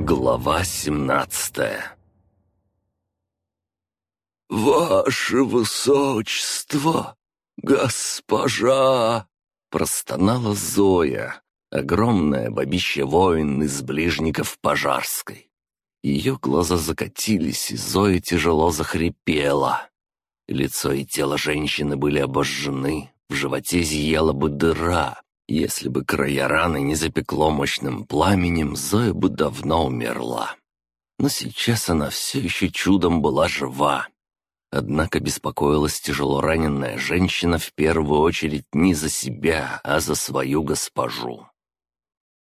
Глава семнадцатая «Ваше высочество, госпожа!» Простонала Зоя, огромная бабища-воин из ближников Пожарской. Ее глаза закатились, и Зоя тяжело захрипела. Лицо и тело женщины были обожжены, в животе зияла бы дыра. Если бы края раны не запекло мощным пламенем, Зоя бы давно умерла. Но сейчас она все еще чудом была жива. Однако беспокоилась тяжело раненная женщина в первую очередь не за себя, а за свою госпожу.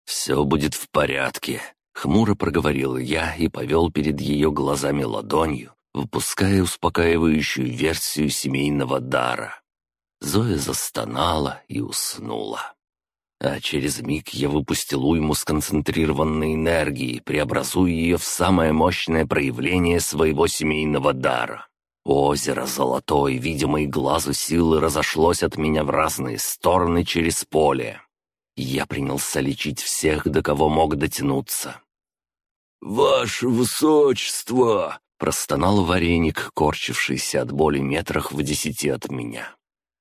«Все будет в порядке», — хмуро проговорил я и повел перед ее глазами ладонью, выпуская успокаивающую версию семейного дара. Зоя застонала и уснула. А через миг я выпустил уйму сконцентрированной энергии, преобразуя ее в самое мощное проявление своего семейного дара. Озеро золотой, видимой глазу силы, разошлось от меня в разные стороны через поле. Я принялся лечить всех, до кого мог дотянуться. «Ваше высочество!» — простонал вареник, корчившийся от боли метрах в десяти от меня.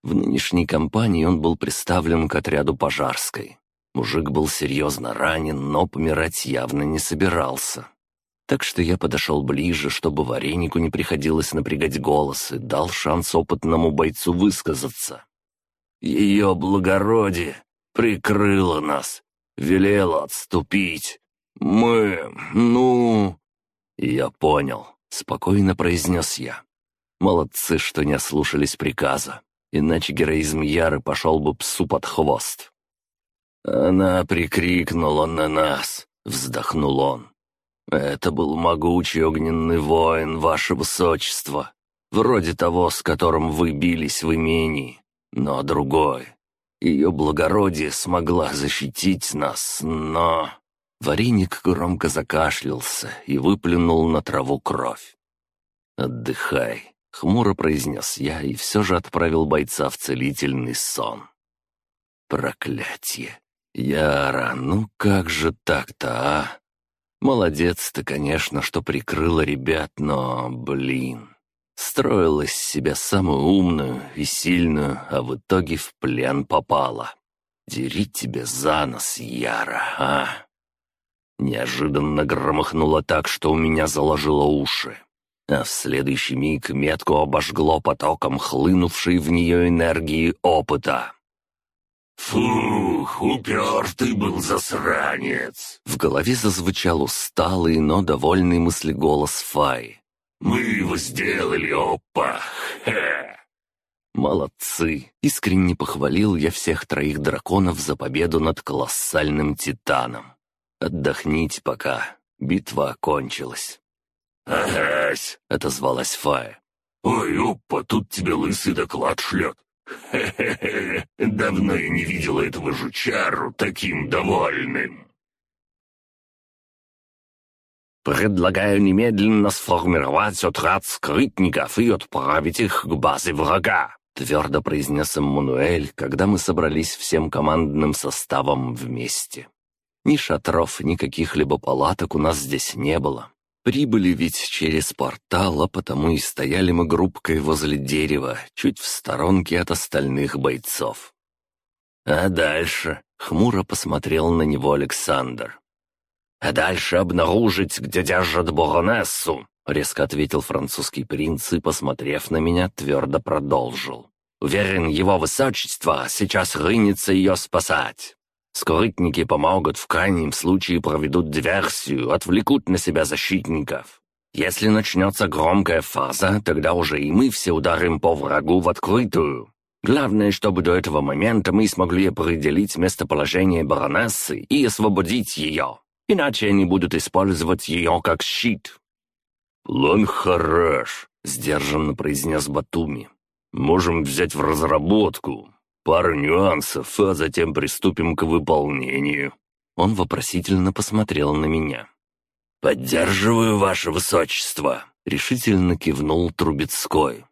В нынешней кампании он был представлен к отряду Пожарской. Мужик был серьезно ранен, но помирать явно не собирался. Так что я подошел ближе, чтобы варенику не приходилось напрягать голос и дал шанс опытному бойцу высказаться. «Ее благородие прикрыло нас, велело отступить. Мы, ну...» «Я понял», — спокойно произнес я. «Молодцы, что не ослушались приказа иначе героизм Яры пошел бы псу под хвост. «Она прикрикнула на нас», — вздохнул он. «Это был могучий огненный воин, ваше высочество, вроде того, с которым вы бились в имении, но другой. Ее благородие смогла защитить нас, но...» Вареник громко закашлялся и выплюнул на траву кровь. «Отдыхай», Хмуро произнес я и все же отправил бойца в целительный сон. Проклятье! Яра, ну как же так-то, а? Молодец ты, конечно, что прикрыла ребят, но, блин, строила из себя самую умную и сильную, а в итоге в плен попала. Дери тебе за нос, Яра, а? Неожиданно громыхнуло так, что у меня заложило уши а в следующий миг метку обожгло потоком хлынувшей в нее энергии опыта. «Фух, упертый был засранец!» В голове зазвучал усталый, но довольный мыслеголос Фай. «Мы его сделали, опа! Хе!» «Молодцы!» — искренне похвалил я всех троих драконов за победу над колоссальным титаном. «Отдохните пока, битва окончилась». «Агась!» — отозвалась Фая. «Ой, опа, тут тебе лысый доклад шлет. Хе-хе-хе, давно я не видела этого жучару таким довольным». «Предлагаю немедленно сформировать отряд скрытников и отправить их к базе врага», — твердо произнес Эммануэль, когда мы собрались всем командным составом вместе. Ни шатров, ни каких-либо палаток у нас здесь не было. Прибыли ведь через портал, а потому и стояли мы группкой возле дерева, чуть в сторонке от остальных бойцов. А дальше хмуро посмотрел на него Александр. «А дальше обнаружить, где держат баронессу», — резко ответил французский принц и, посмотрев на меня, твердо продолжил. «Уверен, его высочество сейчас рынется ее спасать. Скрытники помогут, в крайнем случае проведут диверсию, отвлекут на себя защитников. Если начнется громкая фаза, тогда уже и мы все ударим по врагу в открытую. Главное, чтобы до этого момента мы смогли определить местоположение баронессы и освободить ее. Иначе они будут использовать ее как щит». «План хорош», — сдержанно произнес Батуми. «Можем взять в разработку. Пару нюансов, а затем приступим к выполнению». Он вопросительно посмотрел на меня. «Поддерживаю, ваше высочество», — решительно кивнул Трубецкой.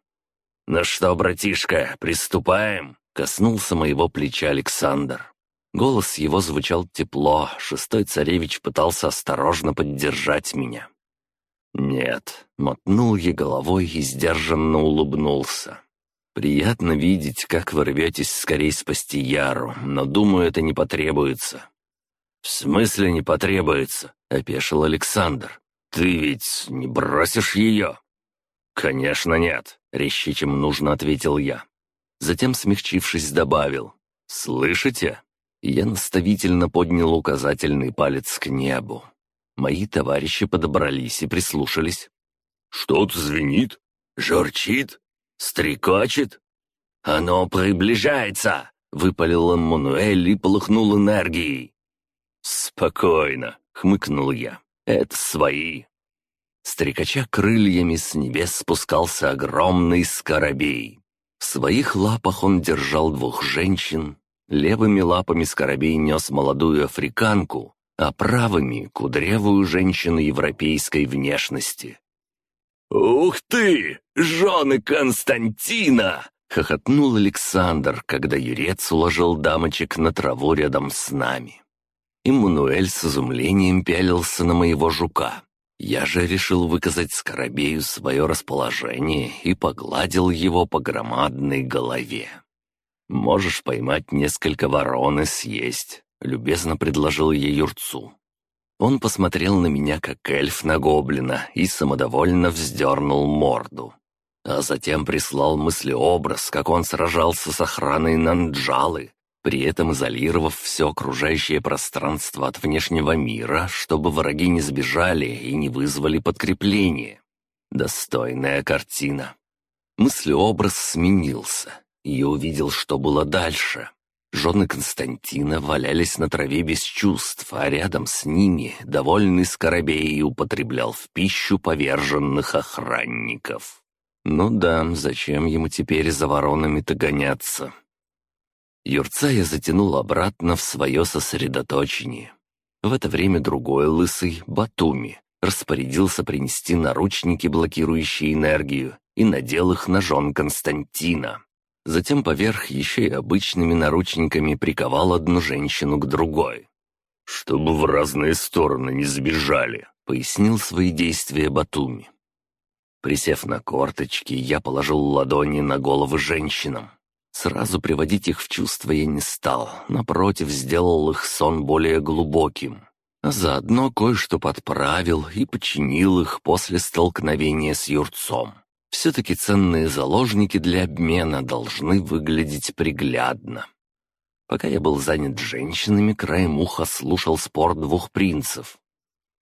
«Ну что, братишка, приступаем?» — коснулся моего плеча Александр. Голос его звучал тепло, шестой царевич пытался осторожно поддержать меня. «Нет», — мотнул я головой и сдержанно улыбнулся. «Приятно видеть, как вы рветесь скорее спасти Яру, но, думаю, это не потребуется». «В смысле не потребуется?» — опешил Александр. «Ты ведь не бросишь ее?» «Конечно нет», — резче, чем нужно, ответил я. Затем, смягчившись, добавил. «Слышите?» Я наставительно поднял указательный палец к небу. Мои товарищи подобрались и прислушались. «Что-то звенит? Журчит? Стрекочет?» «Оно приближается!» — выпалил Эммануэль и полыхнул энергией. «Спокойно», — хмыкнул я. «Это свои». Стрекача крыльями с небес спускался огромный скоробей. В своих лапах он держал двух женщин. Левыми лапами скоробей нес молодую африканку, а правыми — кудрявую женщину европейской внешности. «Ух ты! Жены Константина!» — хохотнул Александр, когда юрец уложил дамочек на траву рядом с нами. Иммануэль с изумлением пялился на моего жука. Я же решил выказать Скоробею свое расположение и погладил его по громадной голове. «Можешь поймать несколько ворон и съесть», — любезно предложил я юрцу. Он посмотрел на меня, как эльф на гоблина, и самодовольно вздернул морду. А затем прислал мыслеобраз, как он сражался с охраной Нанджалы, при этом изолировав все окружающее пространство от внешнего мира, чтобы враги не сбежали и не вызвали подкрепление. Достойная картина. Мыслеобраз сменился, и увидел, что было дальше. Жены Константина валялись на траве без чувств, а рядом с ними довольный Скоробей употреблял в пищу поверженных охранников. Ну да, зачем ему теперь за воронами-то гоняться? Юрца я затянул обратно в свое сосредоточение. В это время другой лысый, Батуми, распорядился принести наручники, блокирующие энергию, и надел их на жен Константина. Затем поверх еще и обычными наручниками приковал одну женщину к другой. «Чтобы в разные стороны не сбежали», — пояснил свои действия Батуми. Присев на корточки, я положил ладони на головы женщинам. Сразу приводить их в чувство я не стал, напротив, сделал их сон более глубоким. А заодно кое-что подправил и починил их после столкновения с Юрцом. Все-таки ценные заложники для обмена должны выглядеть приглядно. Пока я был занят женщинами, краем уха слушал спор двух принцев.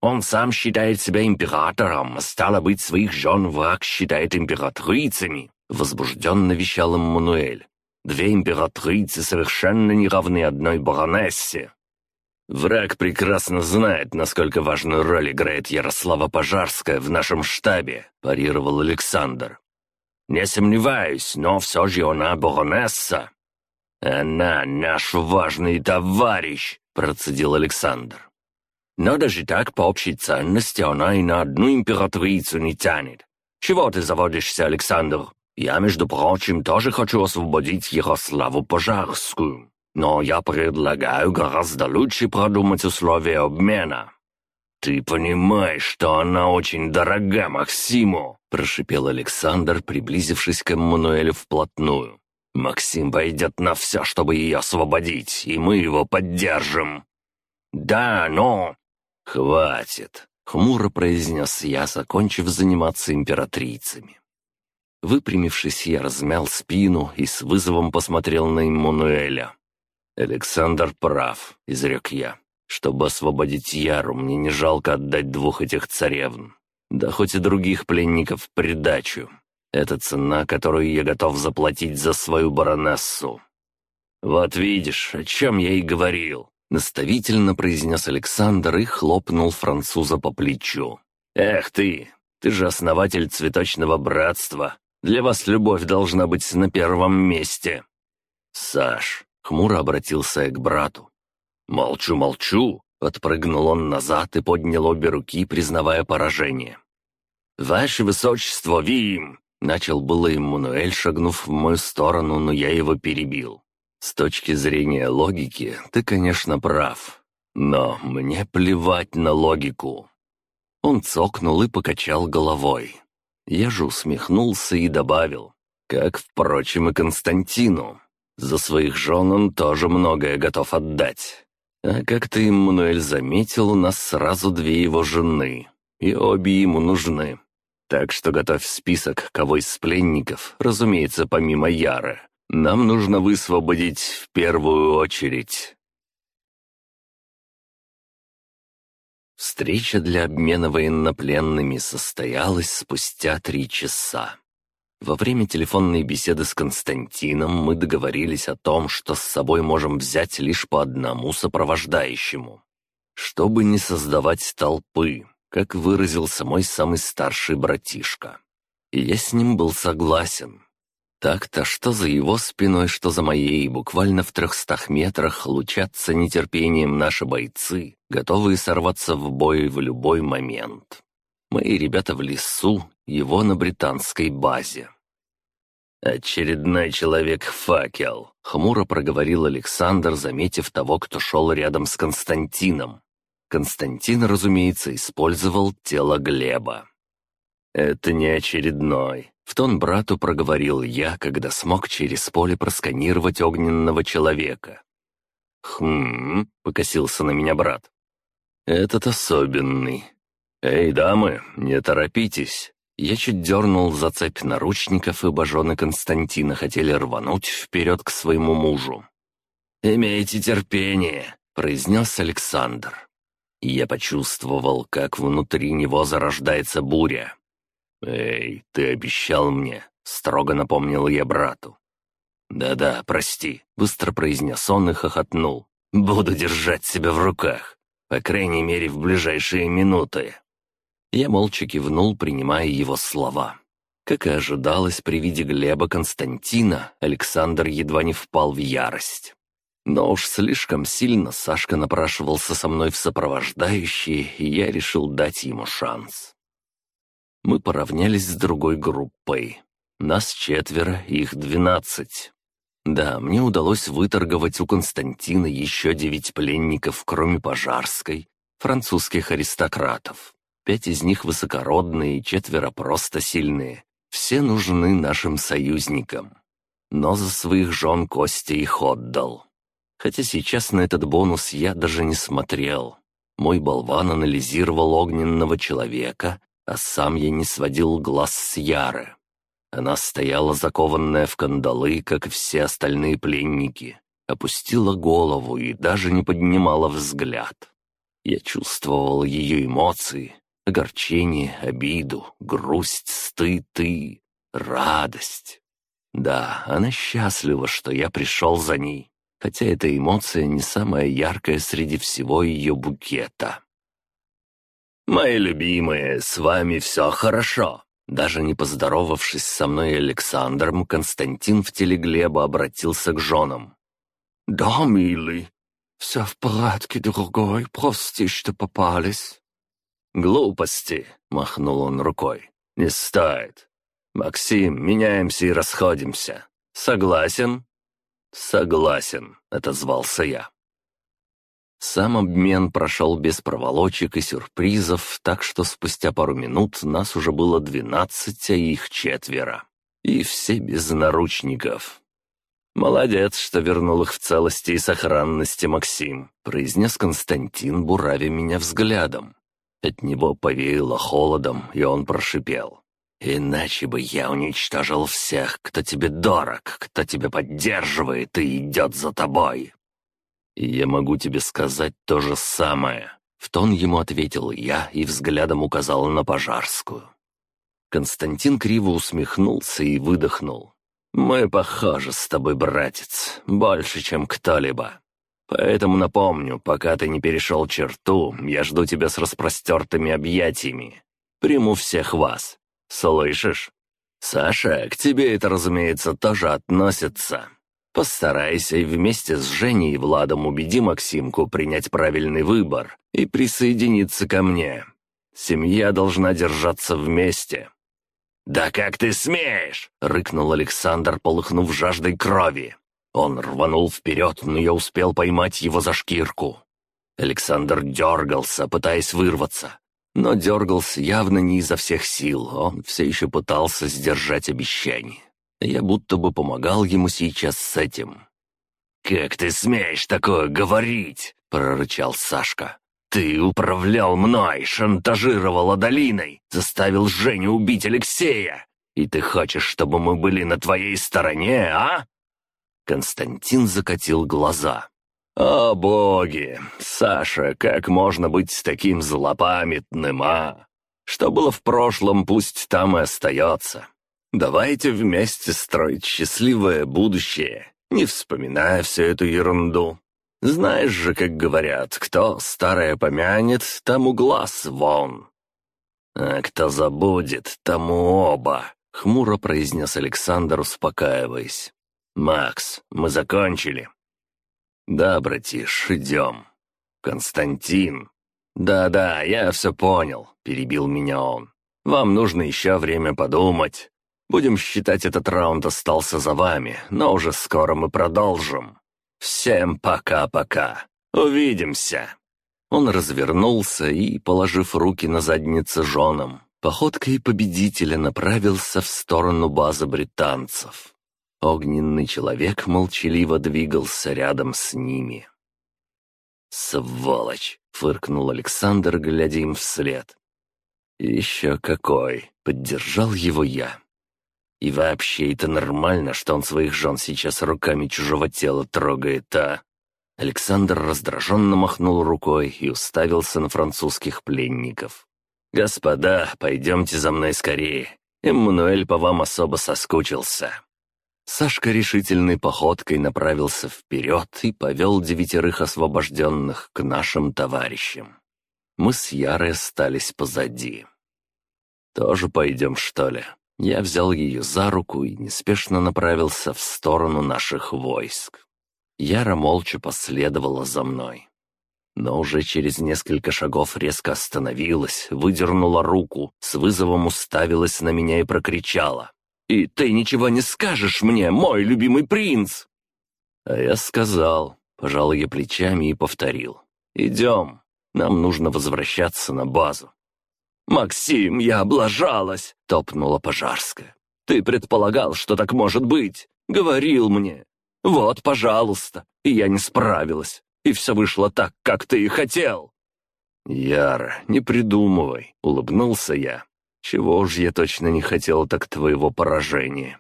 Он сам считает себя императором, стало быть, своих жен враг считает императрицами, возбужденно вещал им Мануэль. Две императрицы совершенно не равны одной баронессе. Враг прекрасно знает, насколько важную роль играет Ярослава Пожарская в нашем штабе», — парировал Александр. «Не сомневаюсь, но все же она баронесса». «Она наш важный товарищ», — процедил Александр. «Но даже так, по общей ценности, она и на одну императрицу не тянет. Чего ты заводишься, Александр? Я, между прочим, тоже хочу освободить Ярославу Пожарскую. Но я предлагаю гораздо лучше продумать условия обмена». «Ты понимаешь, что она очень дорога Максиму?» – прошипел Александр, приблизившись к Эммануэлю вплотную. «Максим пойдет на все, чтобы ее освободить, и мы его поддержим». «Да, но...» «Хватит», — хмуро произнес я, закончив заниматься императрицами. Выпрямившись, я размял спину и с вызовом посмотрел на Эммануэля. «Александр прав», — изрек я. «Чтобы освободить Яру, мне не жалко отдать двух этих царевн. Да хоть и других пленников в придачу. Это цена, которую я готов заплатить за свою баронессу». «Вот видишь, о чем я и говорил», — наставительно произнес Александр и хлопнул француза по плечу. «Эх ты, ты же основатель цветочного братства. Для вас любовь должна быть на первом месте». «Саш, Хмуро обратился я к брату. «Молчу, молчу!» — подпрыгнул он назад и поднял обе руки, признавая поражение. «Ваше высочество, Вим!» — начал было Эммануэль, шагнув в мою сторону, но я его перебил. С точки зрения логики, ты, конечно, прав. Но мне плевать на логику. Он цокнул и покачал головой. Я же усмехнулся и добавил, как, впрочем, и Константину. За своих жен он тоже многое готов отдать. А как ты, Эммануэль, заметил, у нас сразу две его жены, и обе ему нужны. Так что готовь список, кого из пленников, разумеется, помимо Яры. Нам нужно высвободить в первую очередь. Встреча для обмена военнопленными состоялась спустя три часа. Во время телефонной беседы с Константином мы договорились о том, что с собой можем взять лишь по одному сопровождающему. Чтобы не создавать толпы, как выразился мой самый старший братишка. И я с ним был согласен. Так-то, что за его спиной, что за моей, буквально в трехстах метрах лучатся нетерпением наши бойцы, готовые сорваться в бой в любой момент. Мои ребята в лесу, его на британской базе. «Очередной человек-факел», — хмуро проговорил Александр, заметив того, кто шел рядом с Константином. Константин, разумеется, использовал тело Глеба. «Это не очередной», — в тон брату проговорил я, когда смог через поле просканировать огненного человека. «Хм...» — покосился на меня брат. «Этот особенный. «Эй, дамы, не торопитесь!» Я чуть дернул за цепь наручников, ибо жены Константина хотели рвануть вперед к своему мужу. «Имейте терпение», — произнес Александр. Я почувствовал, как внутри него зарождается буря. «Эй, ты обещал мне», — строго напомнил я брату. «Да-да, прости», — быстро произнес он и хохотнул. «Буду держать себя в руках, по крайней мере, в ближайшие минуты». Я молча кивнул, принимая его слова. Как и ожидалось, при виде Глеба Константина Александр едва не впал в ярость. Но уж слишком сильно Сашка напрашивался со мной в сопровождающие, и я решил дать ему шанс. Мы поравнялись с другой группой. Нас четверо, их двенадцать. Да, мне удалось выторговать у Константина еще девять пленников, кроме Пожарской, французских аристократов. Пять из них высокородные, четверо просто сильные. Все нужны нашим союзникам. Но за своих жен Костя их отдал. Хотя сейчас на этот бонус я даже не смотрел. Мой болван анализировал огненного человека, а сам я не сводил глаз с Яры. Она стояла закованная в кандалы, как все остальные пленники, опустила голову и даже не поднимала взгляд. Я чувствовал ее эмоции, огорчение, обиду, грусть, стыд и радость. Да, она счастлива, что я пришел за ней, хотя эта эмоция не самая яркая среди всего ее букета. «Мои любимые, с вами все хорошо!» Даже не поздоровавшись со мной и Александром, Константин в теле Глеба обратился к женам. «Да, милый, все в порядке, дорогой, прости, что попались». «Глупости!» — махнул он рукой. «Не стоит. Максим, меняемся и расходимся. Согласен?» «Согласен», — отозвался я. Сам обмен прошел без проволочек и сюрпризов, так что спустя пару минут нас уже было двенадцать, а их четверо. И все без наручников. «Молодец, что вернул их в целости и сохранности, Максим», — произнес Константин, буравя меня взглядом. От него повеяло холодом, и он прошипел. «Иначе бы я уничтожил всех, кто тебе дорог, кто тебя поддерживает и идет за тобой». «И я могу тебе сказать то же самое», — в тон ему ответил я и взглядом указал на Пожарскую. Константин криво усмехнулся и выдохнул. «Мы похожи с тобой, братец, больше, чем кто-либо. Поэтому напомню, пока ты не перешел черту, я жду тебя с распростертыми объятиями. Приму всех вас. Слышишь? Саша, к тебе это, разумеется, тоже относится. Постарайся и вместе с Женей и Владом убеди Максимку принять правильный выбор и присоединиться ко мне. Семья должна держаться вместе». «Да как ты смеешь!» — рыкнул Александр, полыхнув жаждой крови. Он рванул вперед, но я успел поймать его за шкирку. Александр дергался, пытаясь вырваться. Но дергался явно не изо всех сил, он все еще пытался сдержать обещание. Я будто бы помогал ему сейчас с этим. «Как ты смеешь такое говорить?» — прорычал Сашка. «Ты управлял мной, шантажировал Адалиной, заставил Женю убить Алексея. И ты хочешь, чтобы мы были на твоей стороне, а?» Константин закатил глаза. «О боги! Саша, как можно быть таким злопамятным, а? Что было в прошлом, пусть там и остается. Давайте вместе строить счастливое будущее, не вспоминая всю эту ерунду. Знаешь же, как говорят, кто старое помянет, тому глаз вон. А кто забудет, тому оба, — хмуро произнес Александр, успокаиваясь. «Макс, мы закончили». «Да, братиш, идем». «Константин». «Да-да, я все понял», — перебил меня он. «Вам нужно еще время подумать. Будем считать, этот раунд остался за вами, но уже скоро мы продолжим». «Всем пока-пока. Увидимся!» Он развернулся и, положив руки на задницы женам, походкой победителя направился в сторону базы британцев. Огненный человек молчаливо двигался рядом с ними. «Сволочь!» — фыркнул Александр, глядя им вслед. «Еще какой!» — поддержал его я. И вообще, это нормально, что он своих жен сейчас руками чужого тела трогает, а?» Александр раздраженно махнул рукой и уставился на французских пленников. «Господа, пойдемте за мной скорее. Эммануэль по вам особо соскучился». Сашка решительной походкой направился вперед и повел девятерых освобожденных к нашим товарищам. Мы с Ярой остались позади. «Тоже пойдем, что ли?» Я взял ее за руку и неспешно направился в сторону наших войск. Яра молча последовала за мной. Но уже через несколько шагов резко остановилась, выдернула руку, с вызовом уставилась на меня и прокричала. «И ты ничего не скажешь мне, мой любимый принц!» А я сказал, пожал я плечами и повторил. «Идем, нам нужно возвращаться на базу». «Максим, я облажалась!» — топнула Пожарская. «Ты предполагал, что так может быть. Говорил мне. Вот, пожалуйста. И я не справилась. И все вышло так, как ты и хотел». «Яра, не придумывай», — улыбнулся я. «Чего ж я точно не хотел так твоего поражения?»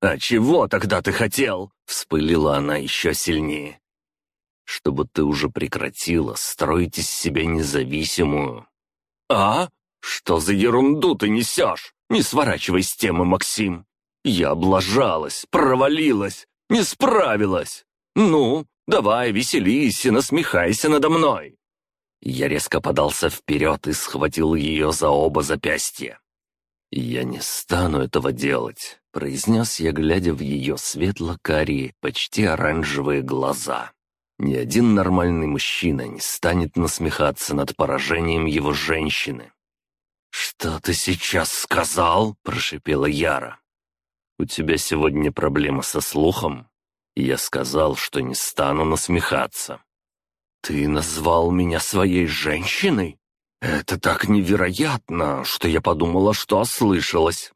«А чего тогда ты хотел?» — вспылила она еще сильнее. «Чтобы ты уже прекратила строить из себя независимую». «А? «Что за ерунду ты несешь? Не сворачивай с темы, Максим. Я облажалась, провалилась, не справилась. Ну, давай, веселись и насмехайся надо мной». Я резко подался вперед и схватил ее за оба запястья. «Я не стану этого делать», — произнес я, глядя в ее светло-карие, почти оранжевые глаза. «Ни один нормальный мужчина не станет насмехаться над поражением его женщины. «Что ты сейчас сказал?» — прошипела Яра. «У тебя сегодня проблема со слухом?» Я сказал, что не стану насмехаться. «Ты назвал меня своей женщиной? Это так невероятно, что я подумала, что ослышалась».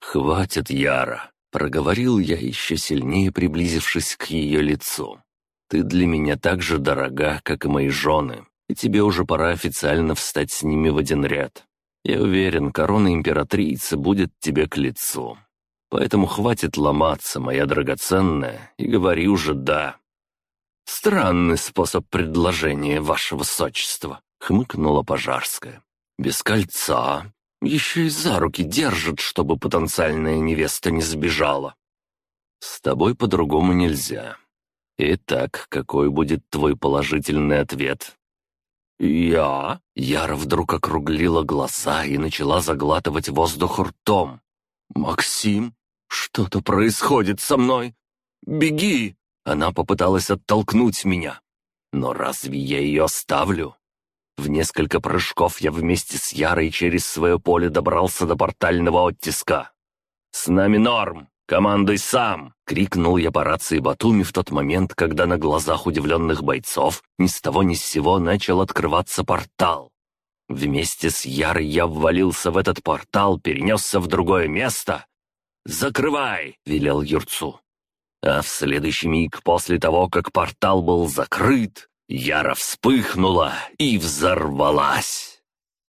«Хватит, Яра», — проговорил я, еще сильнее приблизившись к ее лицу. «Ты для меня так же дорога, как и мои жены, и тебе уже пора официально встать с ними в один ряд. Я уверен, корона императрицы будет тебе к лицу. Поэтому хватит ломаться, моя драгоценная, и говори уже «да». «Странный способ предложения, ваше высочество», — хмыкнула Пожарская. «Без кольца. Еще и за руки держит, чтобы потенциальная невеста не сбежала». «С тобой по-другому нельзя. Итак, какой будет твой положительный ответ?» «Я?» Яра вдруг округлила глаза и начала заглатывать воздух ртом. «Максим, что-то происходит со мной! Беги!» Она попыталась оттолкнуть меня. Но разве я ее оставлю? В несколько прыжков я вместе с Ярой через свое поле добрался до портального оттиска. «С нами норм!» — Командуй сам!» — крикнул я по рации Батуми в тот момент, когда на глазах удивленных бойцов ни с того ни с сего начал открываться портал. Вместе с Ярой я ввалился в этот портал, перенесся в другое место. «Закрывай!» — велел Юрцу. А в следующий миг после того, как портал был закрыт, Яра вспыхнула и взорвалась.